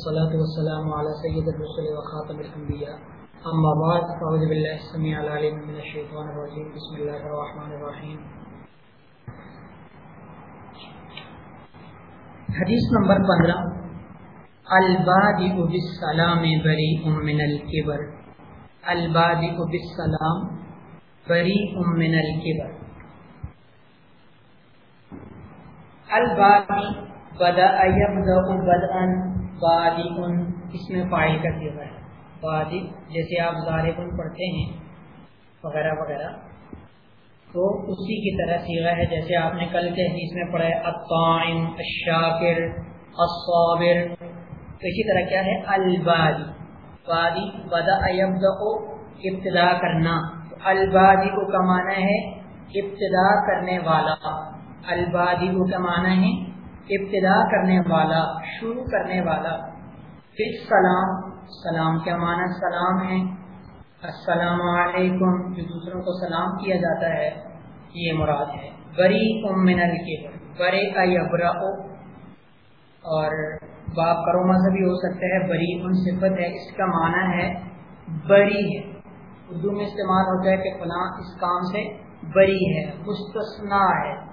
والصلاة والسلام على سيد الرسل وخاتم الأنبياء. أما بعد، فأعوذ بالله السميع العليم من الشيطان الرجيم. بسم الله الرحمن الرحيم. حدیث نمبر پندرہ. البادئ بالسلام بریء من الكبر. البادئ بالسلام بریء من الكبر. البادئ بدأ يبدأ بدءا بادی ان اس میں فائل کا سیغہ ہے۔ بادی جیسے آپ ظارف پڑھتے ہیں، وغیرہ وغیرہ۔ تو اسی کی طرح سیغہ ہے، جیسے آپ نے کل کے حدیث میں پڑھا ہے الطائم الشاکر، الصابر۔ تو اسی طرح کیا ہے؟ البادی۔ بادی بدا ایبدا کو ابتدا کرنا۔ البادی کو کمانا ہے ابتدا کرنے والا۔ البادی کو کمانا ہے ابتدا کرنے والا، شروع کرنے والا۔ پھر سلام سلام کیا معنی سلام ہے۔ السلام علیکم، جو دوسروں کو سلام کیا جاتا ہے، یہ مراد ہے۔ بری امن کے برے کا یبرا اور باپ کروما سے بھی ہو سکتا ہے بری ان صفت ہے، اس کا معنی ہے بری ہے۔ اردو میں استعمال ہوتا ہے کہ فلاں اس کام سے بری ہے مستثنا ہے۔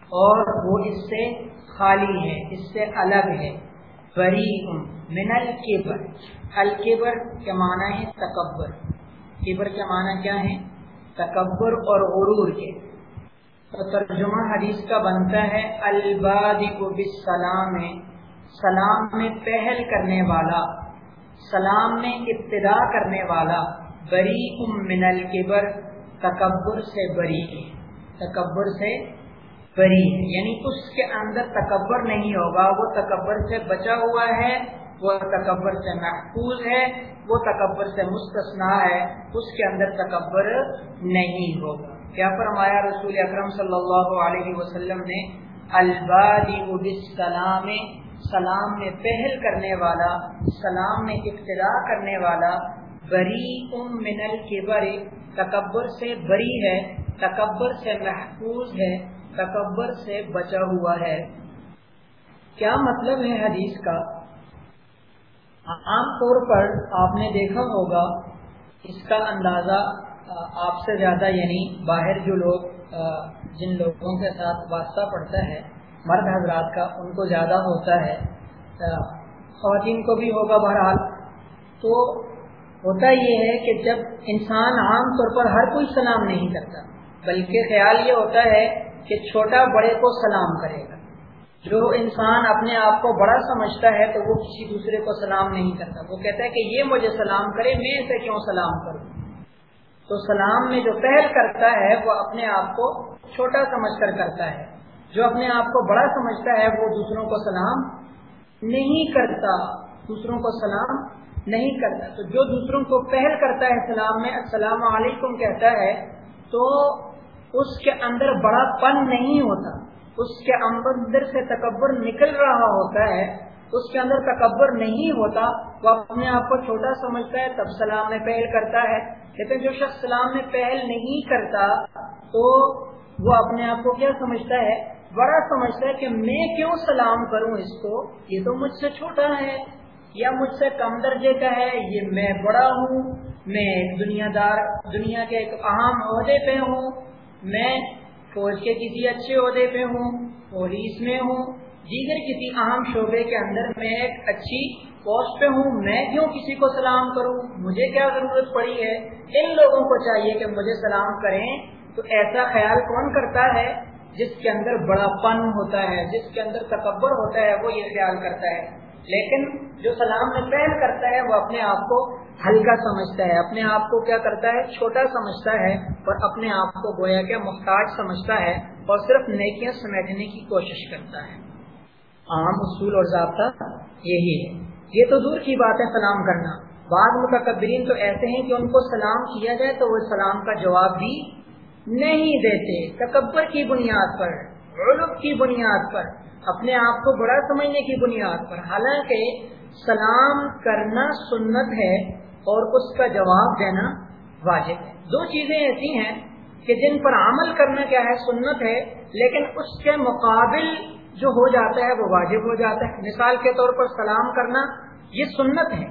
اور وہ اس سے خالی ہے اس سے الگ ہے بری من الکبر۔ الکبر کے معنی ہے تکبر۔ کبر کے معنی کیا ہے تکبر اور غرور کے۔ تو ترجمہ حدیث کا بنتا ہے الباد بالسلام، سلام میں پہل کرنے والا، سلام میں ابتدا کرنے والا۔ بری من الکبر، تکبر سے بری تکبر سے بری ہے یعنی اس کے اندر تکبر نہیں ہوگا، وہ تکبر سے بچا ہوا ہے، وہ تکبر سے محفوظ ہے، وہ تکبر سے مستثنا ہے، اس کے اندر تکبر نہیں ہوگا۔ کیا فرمایا رسول اکرم صلی اللہ علیہ وسلم نے؟ البادی سلام سلام میں پہل کرنے والا، سلام میں ابتدا کرنے والا بری ام منل کے تکبر سے بری ہے تکبر سے محفوظ ہے، تکبر سے بچا ہوا ہے۔ کیا مطلب ہے حدیث کا؟ عام طور پر آپ نے دیکھا ہوگا، اس کا اندازہ آپ سے زیادہ یعنی باہر جو لوگ جن لوگوں کے ساتھ واسطہ پڑتا ہے، مرد حضرات کا، ان کو زیادہ ہوتا ہے۔ خواتین کو بھی ہوگا بہرحال۔ تو ہوتا یہ ہے کہ جب انسان عام طور پر ہر کوئی سلام نہیں کرتا بلکہ خیال یہ ہوتا ہے کہ چھوٹا بڑے کو سلام کرے گا۔ جو انسان اپنے آپ کو بڑا سمجھتا ہے تو وہ کسی دوسرے کو سلام نہیں کرتا۔ وہ کہتا ہے کہ یہ مجھے سلام کرے، میں اسے کیوں سلام کروں؟ تو سلام میں جو پہل کرتا ہے، وہ اپنے آپ کو چھوٹا سمجھ کر کرتا ہے۔ جو اپنے آپ کو بڑا سمجھتا ہے، وہ دوسروں کو سلام نہیں کرتا۔ دوسروں کو سلام نہیں کرتا۔ تو جو دوسروں کو پہل کرتا ہے سلام میں، السلام علیکم کہتا ہے، تو اس کے اندر بڑا پن نہیں ہوتا، اس کے اندر سے تکبر نکل رہا ہوتا ہے، اس کے اندر تکبر نہیں ہوتا، وہ اپنے آپ کو چھوٹا سمجھتا ہے، تب سلام میں پہل کرتا ہے۔ لیکن جو شخص سلام میں پہل نہیں کرتا، تو وہ اپنے آپ کو کیا سمجھتا ہے؟ بڑا سمجھتا ہے کہ میں کیوں سلام کروں اس کو؟ یہ تو مجھ سے چھوٹا ہے، یا مجھ سے کم درجے کا ہے، یہ میں بڑا ہوں، میں دنیا دار، دنیا کے ایک اہم عہدے پہ ہوں۔ میں فوج کے کسی اچھے عہدے پہ ہوں، پولیس میں ہوں، دیگر کسی اہم شعبے کے اندر میں ایک اچھی پوسٹ پہ ہوں، میں کیوں کسی کو سلام کروں؟ مجھے کیا ضرورت پڑی ہے؟ ان لوگوں کو چاہیے کہ مجھے سلام کریں۔ تو ایسا خیال کون کرتا ہے جس کے اندر بڑا پن ہوتا ہے، جس کے اندر تکبر ہوتا ہے؟ وہ یہ خیال کرتا ہے۔ لیکن جو سلام میں پہل کرتا ہے، وہ اپنے آپ کو ہلکا سمجھتا ہے، اپنے آپ کو کیا کرتا ہے؟ چھوٹا سمجھتا ہے اور اپنے آپ کو گویا کہ محتاج سمجھتا ہے اور صرف نیکیاں سمیٹنے کی کوشش کرتا ہے۔ عام اصول اور ضابطہ یہی ہے۔ یہ تو دور کی بات ہے سلام کرنا۔ بعض متکبرین تو ایسے ہیں کہ ان کو سلام کیا جائے تو وہ سلام کا جواب بھی نہیں دیتے۔ تکبر کی بنیاد پر، علم کی بنیاد پر، اپنے آپ کو بڑا سمجھنے کی بنیاد پر۔ حالانکہ سلام کرنا سنت ہے اور اس کا جواب دینا واجب ہے۔ دو چیزیں ایسی ہیں کہ جن پر عمل کرنا کیا ہے، سنت ہے، لیکن اس کے مقابل جو ہو جاتا ہے وہ واجب ہو جاتا ہے۔ مثال کے طور پر سلام کرنا، یہ سنت ہے،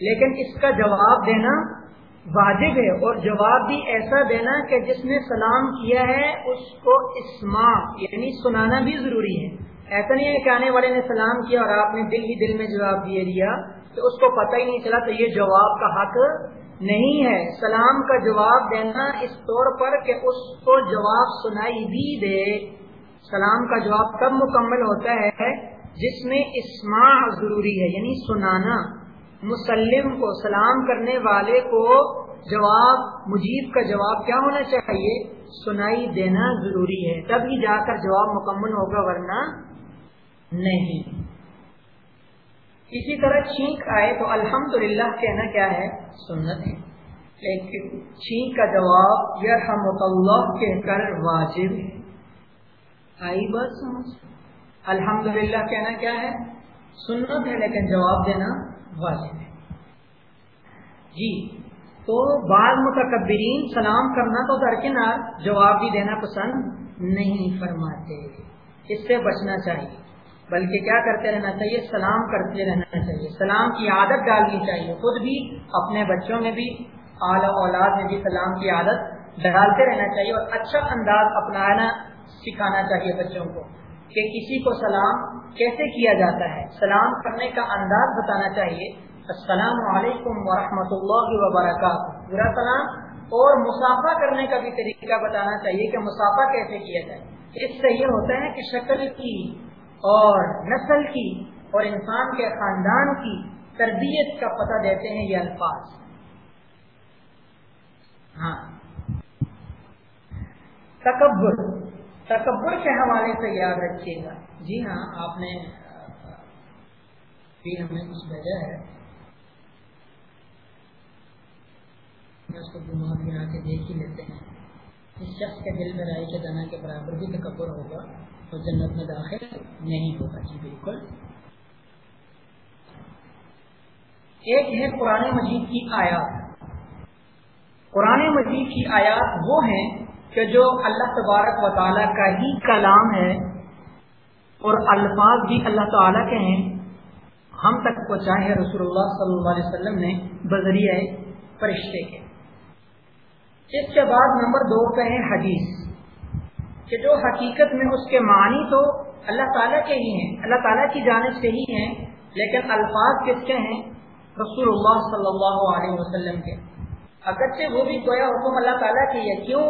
لیکن اس کا جواب دینا واجب ہے۔ اور جواب بھی ایسا دینا کہ جس نے سلام کیا ہے، اس کو اسما یعنی سنانا بھی ضروری ہے۔ ایسا نہیں ہے کہ آنے والے نے سلام کیا اور آپ نے دل ہی دل میں جواب دے دیا تو اس کو پتہ ہی نہیں چلا، تو یہ جواب کا حق نہیں ہے۔ سلام کا جواب دینا اس طور پر کہ اس کو جواب سنائی بھی دے۔ سلام کا جواب کب مکمل ہوتا ہے جس میں اسما ضروری ہے یعنی سنانا۔ مسلم کو، سلام کرنے والے کو جواب، مجیب کا جواب کیا ہونا چاہیے؟ سنائی دینا ضروری ہے۔ تب ہی جا کر جواب مکمل ہوگا، ورنہ نہیں۔ اسی طرح چھینک آئے تو الحمدللہ کہنا کیا ہے؟ سنت ہے۔ لیکن چھینک کا جواب اللہ کہہ کر واجب ہے۔ آئی بات سمجھ۔ الحمدللہ کہنا کیا ہے؟ سنت ہے لیکن جواب دینا واجب ہے۔ جی تو بعض متکبرین سلام کرنا تو درکنار جواب بھی دینا پسند نہیں فرماتے۔ اس سے بچنا چاہیے۔ بلکہ کیا کرتے رہنا چاہیے؟ سلام کرتے رہنا چاہیے۔ سلام کی عادت ڈالنی چاہیے۔ خود بھی، اپنے بچوں میں بھی، اعلی اولاد میں بھی سلام کی عادت ڈالتے رہنا چاہیے اور اچھا انداز اپنانا سکھانا چاہیے بچوں کو کہ کسی کو سلام کیسے کیا جاتا ہے؟ سلام کرنے کا انداز بتانا چاہیے۔ السلام علیکم ورحمۃ اللہ وبرکاتہ۔ برا سلام اور مسافہ کرنے کا بھی طریقہ بتانا چاہیے کہ مسافہ کیسے کیا جائے۔ اس سے یہ ہوتا ہے کہ شکل کی اور نسل کی اور انسان کے خاندان کی تربیت کا پتہ دیتے ہیں یہ الفاظ۔ ہاں۔ تکبر۔ تکبر کے حوالے سے یاد رکھیے گا۔ جی ہاں آپ نے بھی ہمیں کچھ بھیجا ہے۔ اس کو گما پھرا کے دیکھ ہی لیتے ہیں۔ اس شخص کے دل میں رائی کے دانا کے برابر بھی تکبر ہوگا تو جنت میں داخل نہیں ہوگا۔ جی بالکل۔ ایک ہے قرآن مجید کی آیات۔ قرآن مجید کی آیات وہ ہیں کہ جو اللہ تبارک و تعالیٰ کا ہی کلام ہے اور الفاظ بھی اللہ تعالیٰ کے ہیں۔ ہم تک پہنچائے رسول اللہ صلی اللہ علیہ وسلم نے بذریعہ فرشتے کے۔ اس کے بعد نمبر دو پہ ہے حدیث، کہ جو حقیقت میں اس کے معنی تو اللہ تعالیٰ کے ہی ہیں، اللہ تعالیٰ کی جانب سے ہی ہیں، لیکن الفاظ کس کے ہیں؟ رسول اللہ صلی اللہ علیہ وسلم کے۔ اگرچہ وہ بھی گویا حکم اللہ تعالیٰ کی ہے، کیوں؟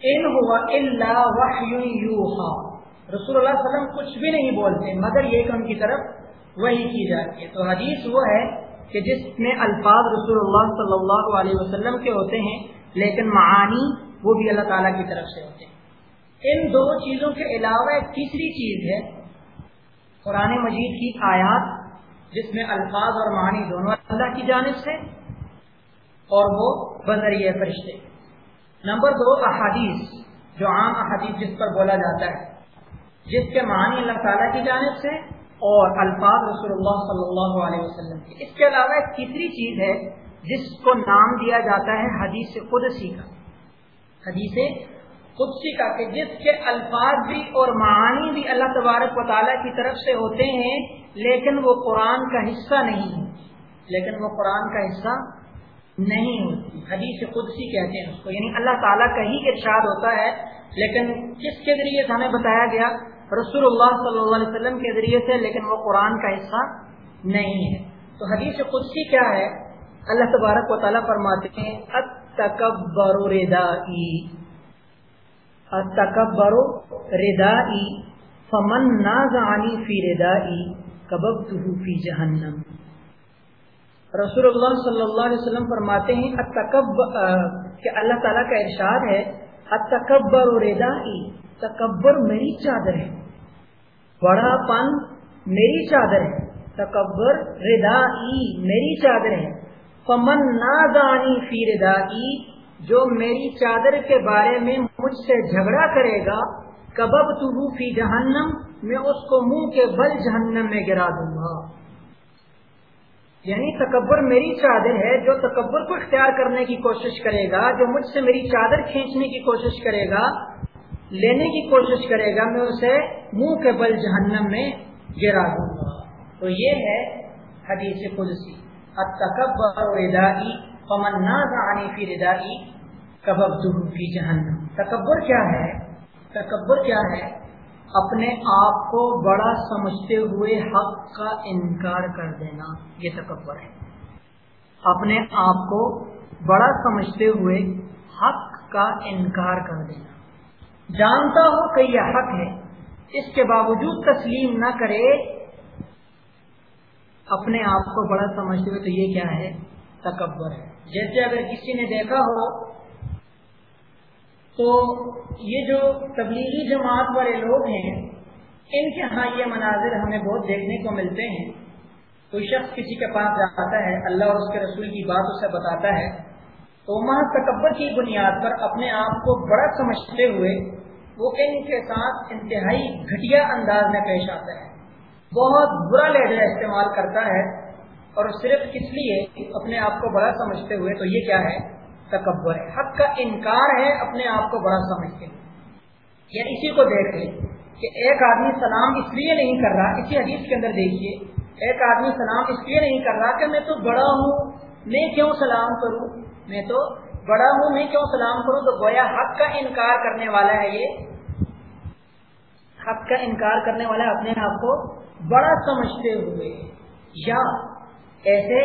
ان ہوا اللہ یوحا۔ رسول اللہ علیہ وسلم کچھ بھی نہیں بولتے، مگر یہ کہ ان کی طرف وہی کی جاتی ہے۔ تو حدیث وہ ہے کہ جس میں الفاظ رسول اللہ صلی اللہ علیہ وسلم کے ہوتے ہیں، لیکن معانی وہ بھی اللہ تعالیٰ کی طرف سے ہوتے ہیں۔ ان دو چیزوں کے علاوہ ایک تیسری چیز ہے، قرآن مجید کی آیات، جس میں الفاظ اور معانی دونوں اللہ کی جانب سے، اور وہ بذریعہ فرشتے۔ نمبر دو، احادیث، جو عام احادیث جس پر بولا جاتا ہے، جس کے معنی اللہ تعالیٰ کی جانب سے اور الفاظ رسول اللہ صلی اللہ علیہ وسلم کی اس کے علاوہ ایک تیسری چیز ہے جس کو نام دیا جاتا ہے حدیث قدسی کا۔ حدیث قدسی کا کہ جس کے الفاظ بھی اور معانی بھی اللہ تبارک و تعالیٰ کی طرف سے ہوتے ہیں، لیکن وہ قرآن کا حصہ نہیں ہے۔ لیکن وہ قرآن کا حصہ نہیں ہوتی۔ حدیث قدسی کہتے ہیں اس کو۔ یعنی اللہ تعالیٰ کا ہی ارشاد ہوتا ہے، لیکن کس کے ذریعے ہمیں بتایا گیا؟ رسول اللہ صلی اللہ علیہ وسلم کے ذریعے سے، لیکن وہ قرآن کا حصہ نہیں ہے۔ تو حدیث قدسی کیا ہے؟ اللہ تبارک و تعالیٰ فرماتے ہیں، اتکبر ردائی اتکبر ردائی فمن نازعنی فی ردائی کببتہو فی جہنم رسول اللہ صلی اللہ علیہ وسلم فرماتے ہیں کہ اللہ تعالیٰ کا ارشاد ہے، اتکبر تکبر میری چادر ہے۔ بڑا پن میری چادر ہے۔ تکبر ردا میری چادر ہے۔ پمن نادانی فی ردا جو میری چادر کے بارے میں مجھ سے جھگڑا کرے گا کبب تو فی جہنم، میں اس کو منہ کے بل جہنم میں گرا دوں گا۔ یعنی تکبر میری چادر ہے، جو تکبر کو اختیار کرنے کی کوشش کرے گا، جو مجھ سے میری چادر کھینچنے کی کوشش کرے گا لینے کی کوشش کرے گا، میں اسے منہ کے بل جہنم میں گرا دوں گا۔ تو یہ ہے حدیث قدسی۔ فمن نازعنی فی ردائی فی جہنم۔ تکبر کیا ہے؟ تکبر کیا ہے؟ اپنے آپ کو بڑا سمجھتے ہوئے حق کا انکار کر دینا۔ یہ تکبر ہے۔ اپنے آپ کو بڑا سمجھتے ہوئے حق کا انکار کر دینا۔ جانتا ہو کہ یہ حق ہے۔ اس کے باوجود تسلیم نہ کرے، اپنے آپ کو بڑا سمجھتے ہوئے تو یہ کیا ہے؟ تکبر ہے۔ جیسے اگر کسی نے دیکھا ہو، تو یہ جو تبلیغی جماعت والے لوگ ہیں، ان کے ہاں یہ مناظر ہمیں بہت دیکھنے کو ملتے ہیں۔ کوئی شخص کسی کے پاس جاتا ہے، اللہ اور اس کے رسول کی بات اسے بتاتا ہے، تو وہاں تکبر کی بنیاد پر اپنے آپ کو بڑا سمجھتے ہوئے وہ ان کے ساتھ انتہائی گھٹیا انداز میں پیش آتا ہے۔ بہت برا لہجہ استعمال کرتا ہے اور صرف اس لیے اپنے آپ کو بڑا سمجھتے ہوئے تو یہ کیا ہے؟ تکبر ہے۔ حق کا انکار ہے اپنے آپ کو بڑا سمجھتے یا یعنی اسی کو دیکھ لیں کہ ایک آدمی سلام اس لیے نہیں کر رہا، اسی حدیث کے اندر دیکھیے، ایک آدمی سلام اس لیے نہیں کر رہا کہ میں تو بڑا ہوں، میں کیوں سلام کروں؟ میں تو بڑا ہوں، میں کیوں سلام کروں؟ تو گویا حق کا انکار کرنے والا ہے یہ۔ حق کا انکار کرنے والا اپنے آپ کو بڑا سمجھتے ہوئے، یا ایسے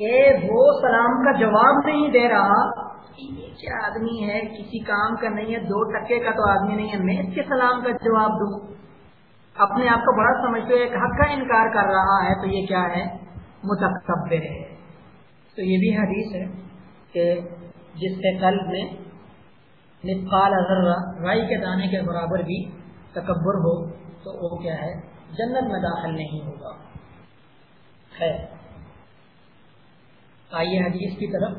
کہ وہ سلام کا جواب نہیں دے رہا یہ کیا آدمی ہے، کسی کام کا نہیں ہے، دو ٹکے کا تو آدمی نہیں ہے، میں اس کے سلام کا جواب دوں؟ اپنے آپ کو بڑا سمجھتے ایک حق کا انکار کر رہا ہے، تو یہ کیا ہے؟ متقبر ہے۔ تو یہ بھی حدیث ہے کہ جس کے قلب میں نفقال ذرہ رائی کے دانے کے برابر بھی تکبر ہو، تو وہ کیا ہے؟ جنت میں داخل نہیں ہوگا۔ آئیے حدیث کی طرف۔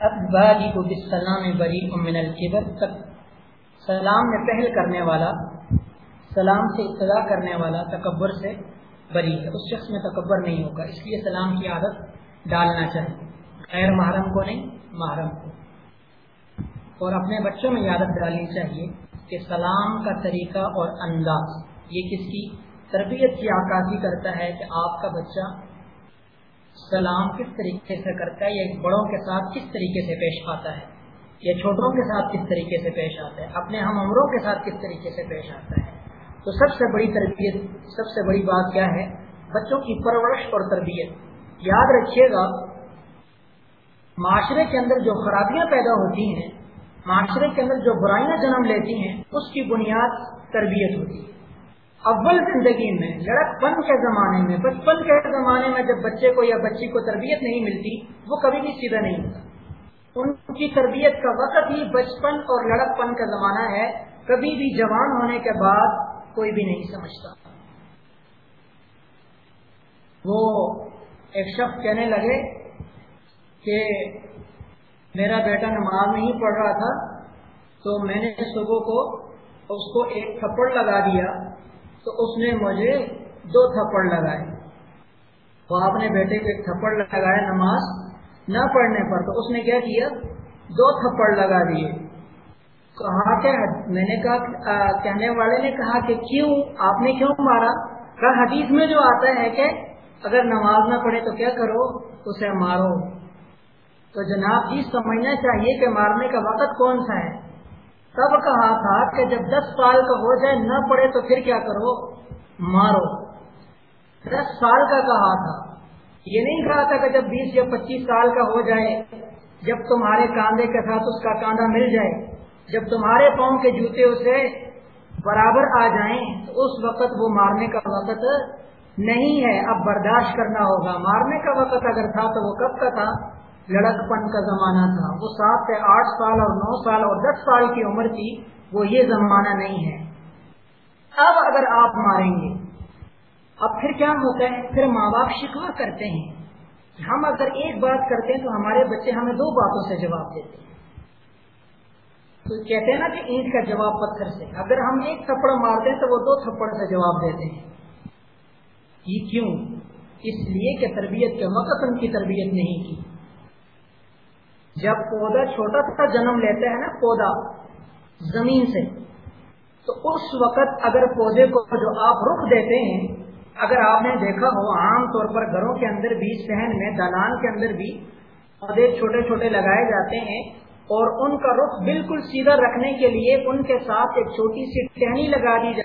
اب باغی کو سلام بری امن القبر تک سلام میں پہل کرنے والا، سلام سے ابتدا کرنے والا تکبر سے بری ہے۔ اس شخص میں تکبر نہیں ہوگا، اس لیے سلام کی عادت ڈالنا چاہیے۔ غیر محرم کو نہیں، محرم کو۔ اور اپنے بچوں میں عادت ڈالنی چاہیے کہ سلام کا طریقہ اور انداز، یہ کس کی تربیت کی عکاسی کرتا ہے کہ آپ کا بچہ سلام کس طریقے سے کرتا ہے، یا بڑوں کے ساتھ کس طریقے سے پیش آتا ہے، یا چھوٹوں کے ساتھ کس طریقے سے پیش آتا ہے، اپنے ہم عمروں کے ساتھ کس طریقے سے پیش آتا ہے۔ تو سب سے بڑی تربیت، سب سے بڑی بات کیا ہے؟ بچوں کی پرورش اور تربیت۔ یاد رکھیے گا معاشرے کے اندر جو خرابیاں پیدا ہوتی ہیں، معاشرے کے اندر جو برائیاں جنم لیتی ہیں، اس کی بنیاد تربیت ہوتی ہے۔ اول زندگی میں، لڑک پن کے زمانے میں، بچپن کے زمانے میں جب بچے کو یا بچی کو تربیت نہیں ملتی، وہ کبھی بھی سیدھا نہیں ہوتا۔ ان کی تربیت کا وقت ہی بچپن اور لڑک پن کا زمانہ ہے۔ کبھی بھی جوان ہونے کے بعد کوئی بھی نہیں سمجھتا۔ وہ ایک شخص کہنے لگے کہ میرا بیٹا نماز نہیں پڑھ رہا تھا، تو میں نے صبح کو اس کو ایک تھپڑ لگا دیا، تو اس نے مجھے دو تھپڑ لگائے۔ وہ آپ نے بیٹے کو ایک تھپڑ لگایا نماز نہ پڑھنے پر، تو اس نے کیا کیا؟ دو تھپڑ لگا دیے۔ کہا کہ میں نے کہا کہنے والے نے کہا کہ کیوں؟ آپ نے کیوں مارا؟ کہا حدیث میں جو آتا ہے کہ اگر نماز نہ پڑھے تو کیا کرو؟ اسے مارو۔ تو جناب جی سمجھنا چاہیے کہ مارنے کا وقت کون سا ہے؟ تب کہا تھا کہ جب دس سال کا ہو جائے نہ پڑے تو پھر کیا کرو؟ مارو۔ دس سال کا کہا تھا۔ یہ نہیں کہا تھا کہ جب بیس یا پچیس سال کا ہو جائے، جب تمہارے کاندھے کے ساتھ اس کا کاندھا مل جائے، جب تمہارے پاؤں کے جوتے اسے برابر آ جائیں، تو اس وقت وہ مارنے کا وقت نہیں ہے۔ اب برداشت کرنا ہوگا۔ مارنے کا وقت اگر تھا تو وہ کب کا تھا؟ لڑک پن کا زمانہ تھا۔ وہ سات سے آٹھ سال اور نو سال اور دس سال کی عمر تھی، وہ یہ زمانہ نہیں ہے۔ اب اگر آپ ماریں گے، اب پھر کیا ہوتا ہے؟ پھر ماں باپ شکوا کرتے ہیں ہم اگر ایک بات کرتے ہیں تو ہمارے بچے ہمیں دو باتوں سے جواب دیتے ہیں۔ تو کہتے ہیں نا کہ اینٹ کا جواب پتھر سے۔ اگر ہم ایک تھپڑ مارتے ہیں تو وہ دو تھپڑ سے جواب دیتے ہیں۔ یہ کیوں؟ اس لیے کہ تربیت کے وقت ان کی تربیت نہیں کی۔ جب پودا چھوٹا سا جنم لیتا ہے نا، پودا زمین سے، تو اس وقت اگر پودے کو جو آپ رخ دیتے ہیں، اگر آپ نے دیکھا ہو، عام طور پر گھروں کے اندر بھی سہن میں دلان کے اندر بھی پودے چھوٹے چھوٹے لگائے جاتے ہیں، اور ان کا رخ بالکل سیدھا رکھنے کے لیے ان کے ساتھ ایک چھوٹی سی ٹہنی لگا دی جاتی